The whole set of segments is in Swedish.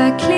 I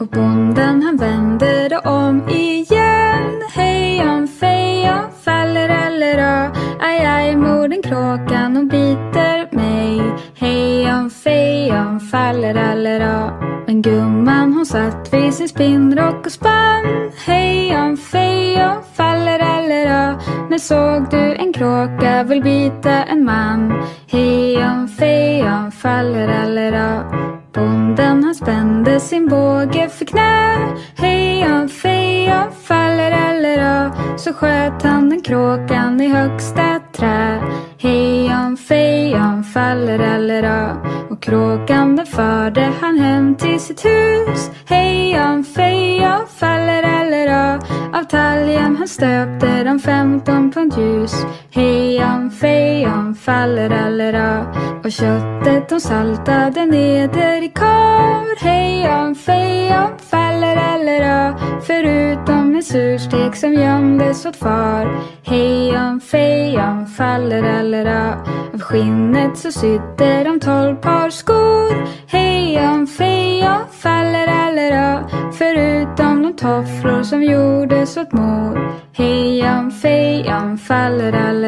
och bonden han vänder det om igen. Hej om fej om fallerallera Aj, aj, morden kråkan hon biter mig. Hej om fej om fallerallera Men gumman hon satt vid sin spinnrock och spann. Hej om fej om fallerallera När såg du en kråka vill bita en man? Hej om fej om fallerallera Bonden han spände sin båge för knä. Hej om fej om fallerallera Så sköt han den kråkan i högsta trä. Hej om fej om fallerallera Och kråkan den förde han hem till sitt hus. Hej om fej om fallerallera Av talgen han stöpte de femton pund ljus. Hejan fejan fallerallera Och köttet de saltade neder i kar. Hejan fejan fallerallera Förutom en surstek som gömdes åt far. Hejan fejan fallerallera Av. Skinnet så sydde de tolv par skor. Hejan fejan fallerallera Förutom de tofflor som gjordes åt mor. Hejan fejan fallerallera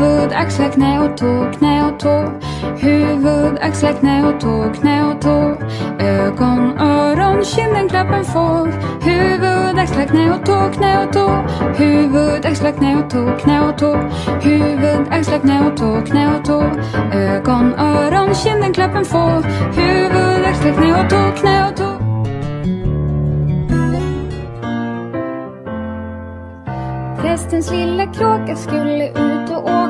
Huvud, axlar, knä och tå, knä och tå. Huvud, axlar, knä och tå, knä och tå. Ögon, öron, kinden, klappen, får. Huvud, axlar, knä och tå, knä och tå. Huvud, axlar, knä och tå, knä och tå. Huvud, axlar, knä och tå, knä och tå. Ögon, öron, kinden, klappen, får. Huvud, axlar, knä och tå, knä och tå. Prästens lilla kråka skulle ut och åka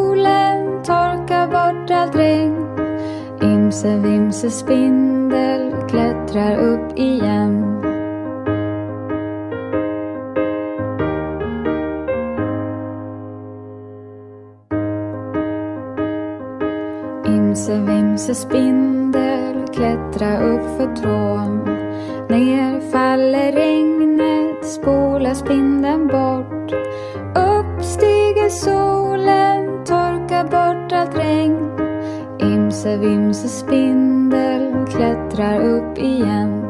torkar bort allt regn. Imse vimse spindel klättrar upp igen. Imse vimse spindel klättrar upp för trån. Ner faller regnet, spolar spindeln bort. Upp stiger solen, bort allt regn. Imse vimse spindel klättrar upp igen.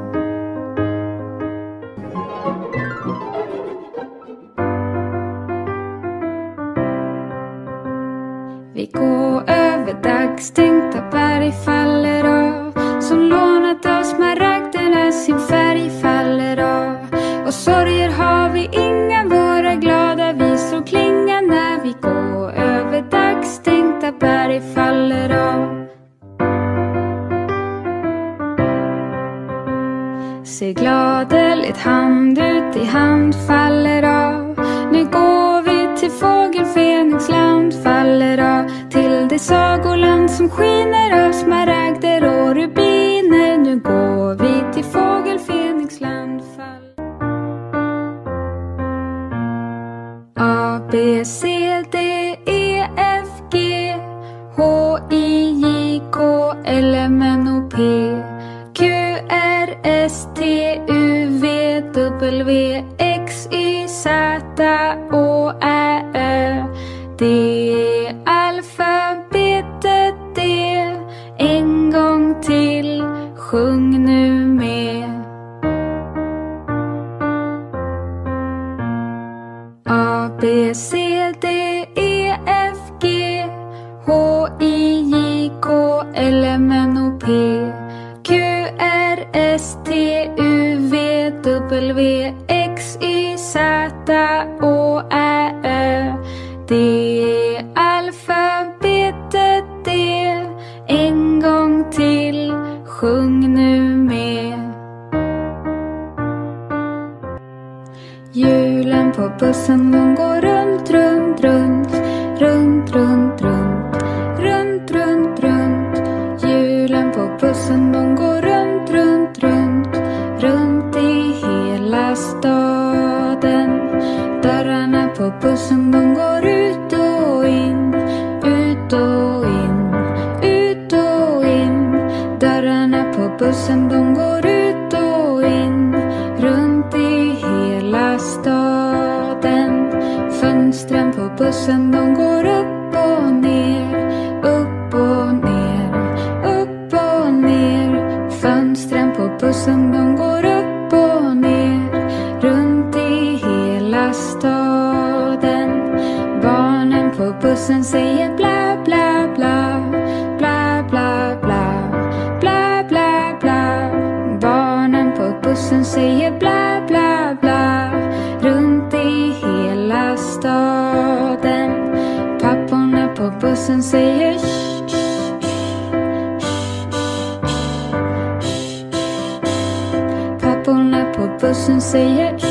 Vi går över dagstänkta berg faller av. Som lånat av smaragderna sin färg faller av. Och sorger har vi inga, hand ut i hand faller av Nu går vi till fågel faller av Till det sagoland som skiner av smaragder och rubiner. Nu går vi till fågel faller fall. A, B, C, R, S, T, U, V, W, X, Y, Z, Å, Ä, Ö. Det är alfabetet det. En gång till, sjung nu med. Julen på bussen hon går Dörrarna på bussen de går ut och som säger bla bla bla Runt i hela staden. Papporna på bussen säger shh, shh, Papporna på bussen säger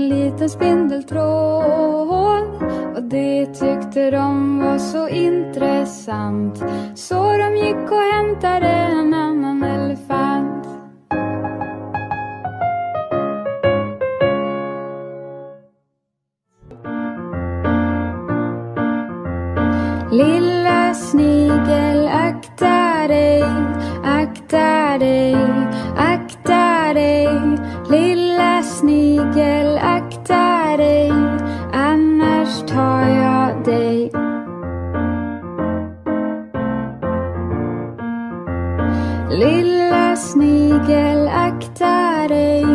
En liten, spindeltråd. Och det tyckte de var så intressant så de gick och hämtade en Lilla snigel, akta dig,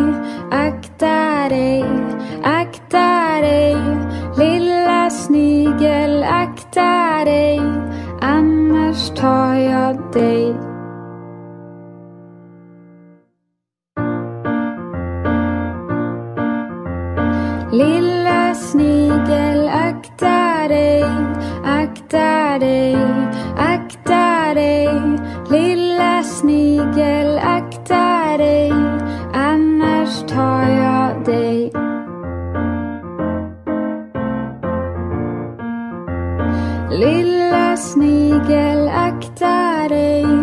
Lilla snigel, akta dig,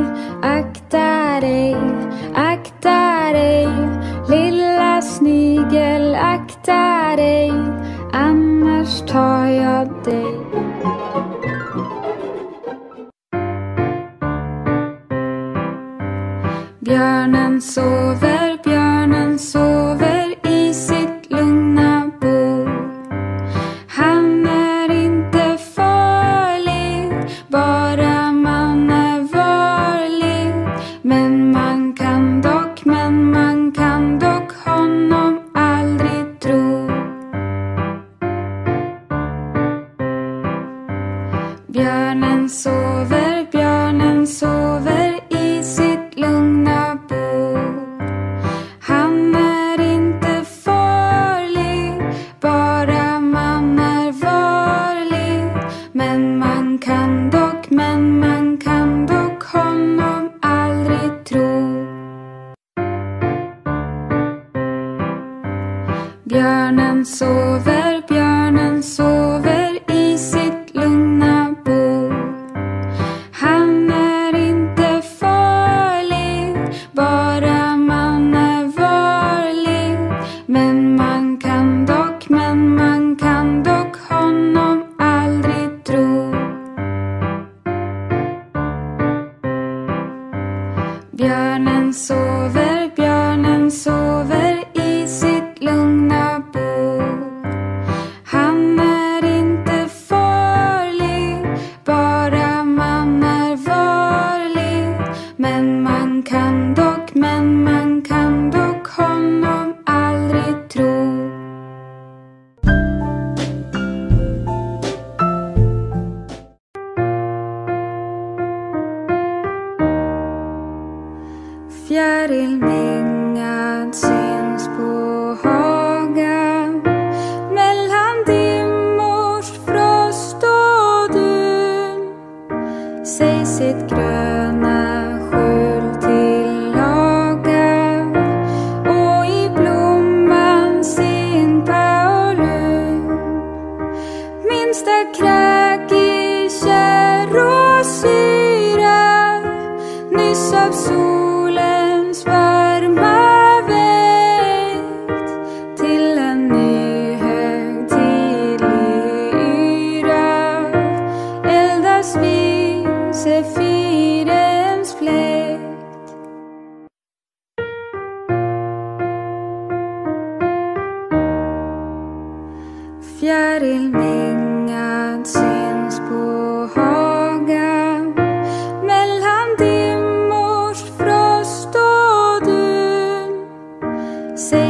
soon.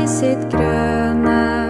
I sitt gröna